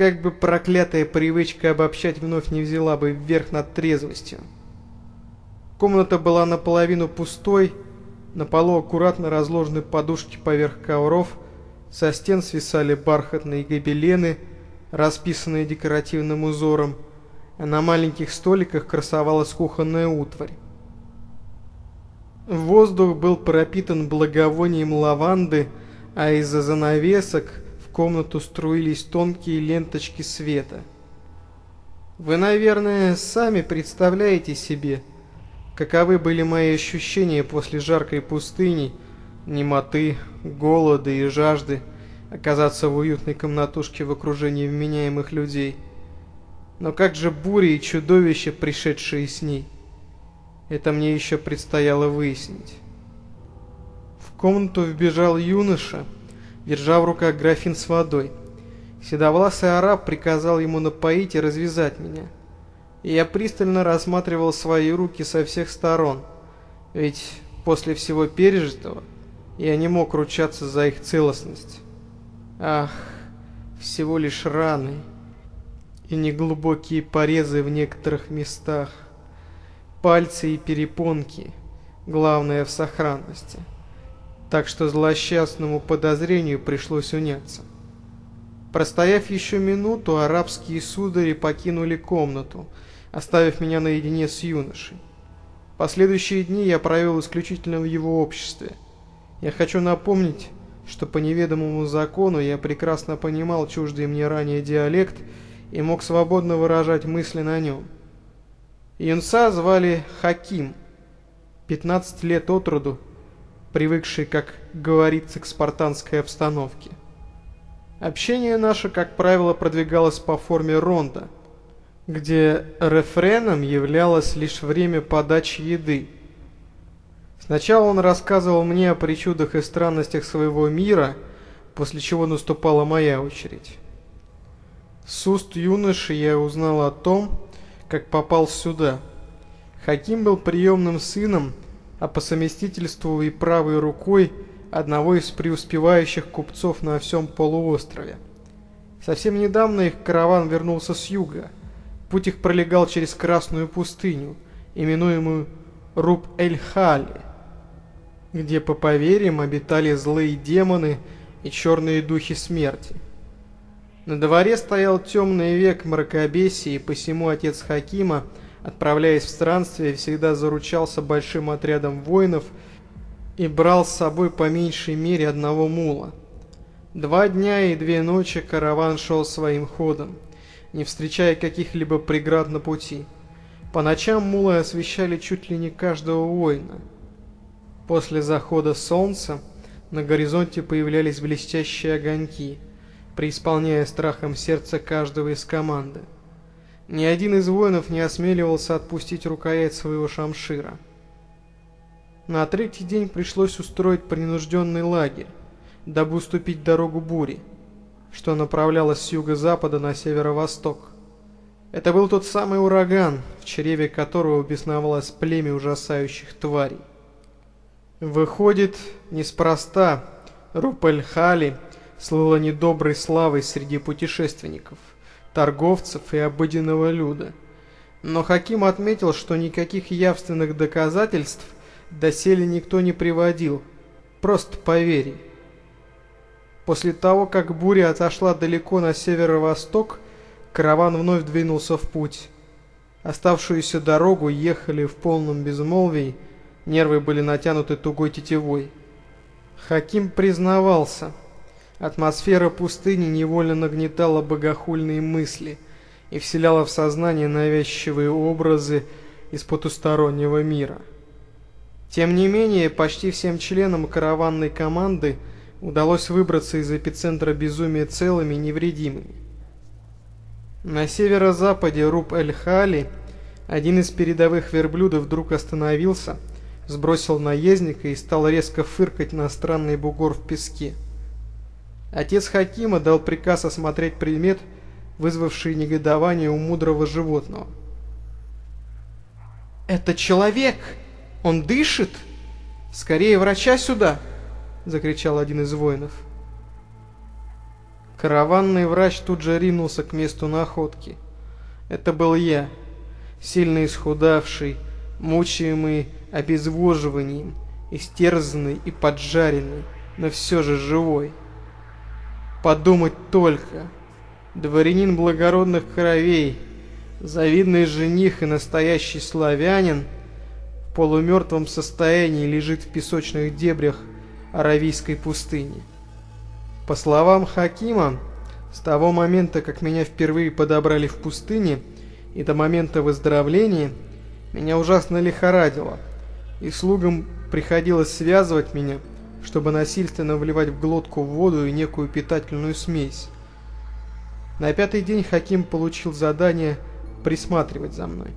как бы проклятая привычка обобщать вновь не взяла бы вверх над трезвостью. Комната была наполовину пустой, на полу аккуратно разложены подушки поверх ковров, со стен свисали бархатные гобелены, расписанные декоративным узором, а на маленьких столиках красовалась кухонная утварь. Воздух был пропитан благовонием лаванды, а из-за занавесок комнату струились тонкие ленточки света. Вы, наверное, сами представляете себе, каковы были мои ощущения после жаркой пустыни, немоты, голода и жажды оказаться в уютной комнатушке в окружении вменяемых людей. Но как же бури и чудовища, пришедшие с ней? Это мне еще предстояло выяснить. В комнату вбежал юноша, держа в руках графин с водой. Седовласый араб приказал ему напоить и развязать меня. И я пристально рассматривал свои руки со всех сторон, ведь после всего пережитого я не мог ручаться за их целостность. Ах, всего лишь раны и неглубокие порезы в некоторых местах пальцы и перепонки, главное в сохранности. Так что злосчастному подозрению пришлось уняться. Простояв еще минуту, арабские судари покинули комнату, оставив меня наедине с юношей. Последующие дни я провел исключительно в его обществе. Я хочу напомнить, что по неведомому закону я прекрасно понимал чуждый мне ранее диалект и мог свободно выражать мысли на нем. Юнца звали Хаким, 15 лет от роду, привыкший, как говорится, к спартанской обстановке. Общение наше, как правило, продвигалось по форме ронда, где рефреном являлось лишь время подачи еды. Сначала он рассказывал мне о причудах и странностях своего мира, после чего наступала моя очередь. С уст юноши я узнал о том, как попал сюда. Хаким был приемным сыном, а по совместительству и правой рукой одного из преуспевающих купцов на всем полуострове. Совсем недавно их караван вернулся с юга. Путь их пролегал через Красную пустыню, именуемую Руб-эль-Хали, где, по поверьям, обитали злые демоны и черные духи смерти. На дворе стоял темный век мракобесия, и посему отец Хакима, отправляясь в странствие, всегда заручался большим отрядом воинов и брал с собой по меньшей мере одного мула. Два дня и две ночи караван шел своим ходом, не встречая каких-либо преград на пути. По ночам мулы освещали чуть ли не каждого воина. После захода солнца на горизонте появлялись блестящие огоньки – преисполняя страхом сердце каждого из команды. Ни один из воинов не осмеливался отпустить рукоять своего шамшира. На третий день пришлось устроить принужденный лагерь, дабы уступить дорогу бури, что направлялась с юго-запада на северо-восток. Это был тот самый ураган, в чреве которого бесновалось племя ужасающих тварей. Выходит, неспроста Рупель-Хали слыла недоброй славой среди путешественников, торговцев и обыденного люда. Но Хаким отметил, что никаких явственных доказательств доселе никто не приводил, просто поверь. После того, как буря отошла далеко на северо-восток, караван вновь двинулся в путь. Оставшуюся дорогу ехали в полном безмолвии, нервы были натянуты тугой тетивой. Хаким признавался – Атмосфера пустыни невольно нагнетала богохульные мысли и вселяла в сознание навязчивые образы из потустороннего мира. Тем не менее, почти всем членам караванной команды удалось выбраться из эпицентра безумия целыми и невредимыми. На северо-западе Руб-эль-Хали один из передовых верблюдов вдруг остановился, сбросил наездника и стал резко фыркать на странный бугор в песке. Отец Хакима дал приказ осмотреть предмет, вызвавший негодование у мудрого животного. «Это человек! Он дышит! Скорее врача сюда!» — закричал один из воинов. Караванный врач тут же ринулся к месту находки. Это был я, сильно исхудавший, мучаемый обезвоживанием, истерзанный и поджаренный, но все же живой. Подумать только, дворянин благородных кровей, завидный жених и настоящий славянин в полумертвом состоянии лежит в песочных дебрях Аравийской пустыни. По словам Хакима, с того момента, как меня впервые подобрали в пустыне, и до момента выздоровления, меня ужасно лихорадило, и слугам приходилось связывать меня, чтобы насильственно вливать в глотку воду и некую питательную смесь. На пятый день Хаким получил задание присматривать за мной.